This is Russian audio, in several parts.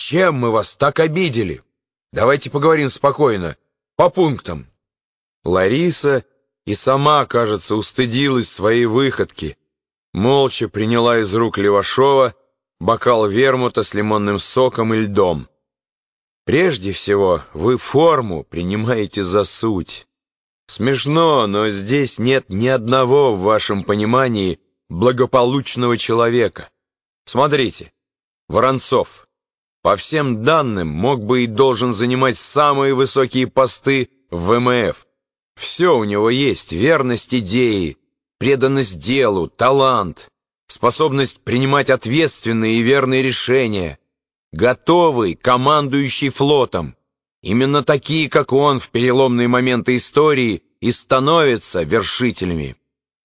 Чем мы вас так обидели? Давайте поговорим спокойно, по пунктам». Лариса и сама, кажется, устыдилась своей выходки. Молча приняла из рук Левашова бокал вермута с лимонным соком и льдом. Прежде всего, вы форму принимаете за суть. Смешно, но здесь нет ни одного в вашем понимании благополучного человека. Смотрите, Воронцов, по всем данным, мог бы и должен занимать самые высокие посты в ВМФ. Все у него есть, верность идеи, преданность делу, талант, способность принимать ответственные и верные решения, готовый, командующий флотом. Именно такие, как он, в переломные моменты истории и становятся вершителями.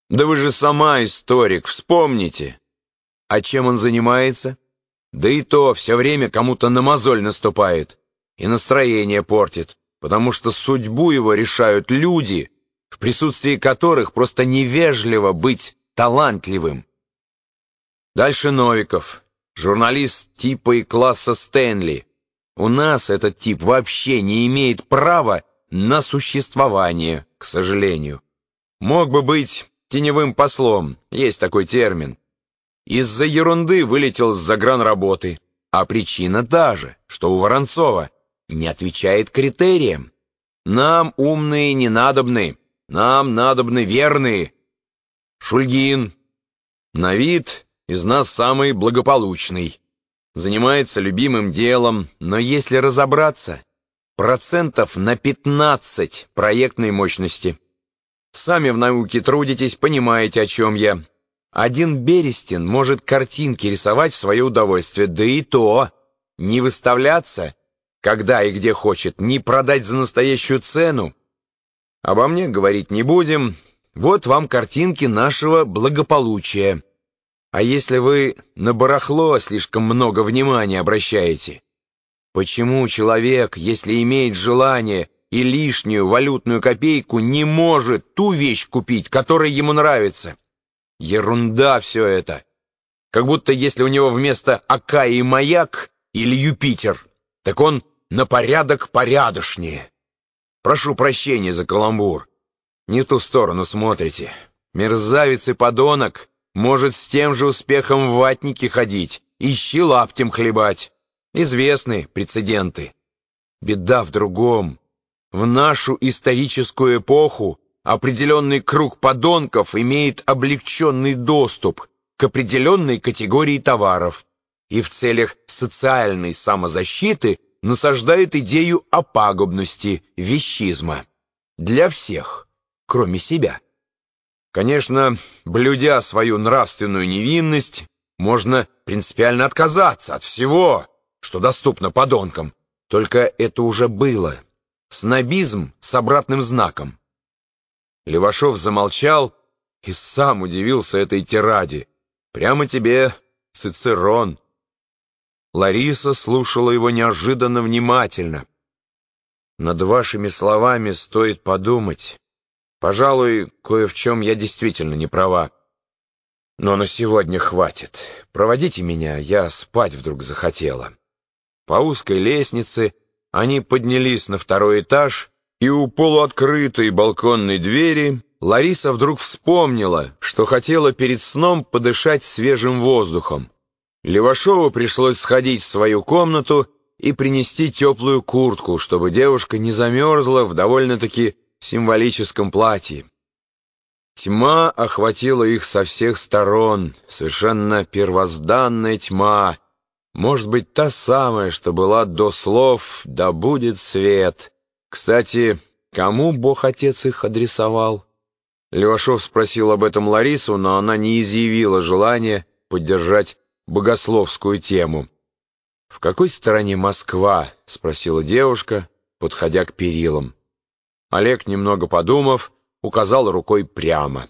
Да вы же сама историк, вспомните. А чем он занимается? Да и то все время кому-то на мозоль наступает и настроение портит, потому что судьбу его решают люди, в присутствии которых просто невежливо быть талантливым. Дальше Новиков, журналист типа и класса Стэнли. У нас этот тип вообще не имеет права на существование, к сожалению. Мог бы быть теневым послом, есть такой термин. Из-за ерунды вылетел с загранработы, а причина та же, что у Воронцова не отвечает критериям. Нам умные не надобны, нам надобны верные. Шульгин, на вид из нас самый благополучный. Занимается любимым делом, но если разобраться, процентов на 15 проектной мощности. Сами в науке трудитесь, понимаете, о чем я. Один Берестин может картинки рисовать в свое удовольствие, да и то не выставляться, когда и где хочет, не продать за настоящую цену. Обо мне говорить не будем. Вот вам картинки нашего благополучия. А если вы на барахло слишком много внимания обращаете? Почему человек, если имеет желание и лишнюю валютную копейку, не может ту вещь купить, которая ему нравится? Ерунда все это. Как будто если у него вместо АК и маяк или Юпитер, так он на порядок порядочнее. Прошу прощения за каламбур. Не в ту сторону смотрите. Мерзавец и подонок — может с тем же успехом в ватнике ходить, ищи лаптем хлебать. Известны прецеденты. Беда в другом. В нашу историческую эпоху определенный круг подонков имеет облегченный доступ к определенной категории товаров и в целях социальной самозащиты насаждает идею о пагубности вещизма для всех, кроме себя. Конечно, блюдя свою нравственную невинность, можно принципиально отказаться от всего, что доступно подонкам. Только это уже было. Снобизм с обратным знаком. Левашов замолчал и сам удивился этой тираде. Прямо тебе Цицерон. Лариса слушала его неожиданно внимательно. Над вашими словами стоит подумать. Пожалуй, кое в чем я действительно не права. Но на сегодня хватит. Проводите меня, я спать вдруг захотела. По узкой лестнице они поднялись на второй этаж, и у полуоткрытой балконной двери Лариса вдруг вспомнила, что хотела перед сном подышать свежим воздухом. Левашову пришлось сходить в свою комнату и принести теплую куртку, чтобы девушка не замерзла в довольно-таки символическом платье. Тьма охватила их со всех сторон, совершенно первозданная тьма, может быть, та самая, что была до слов «да будет свет». Кстати, кому Бог-Отец их адресовал? Левашов спросил об этом Ларису, но она не изъявила желания поддержать богословскую тему. «В какой стороне Москва?» — спросила девушка, подходя к перилам. Олег, немного подумав, указал рукой прямо.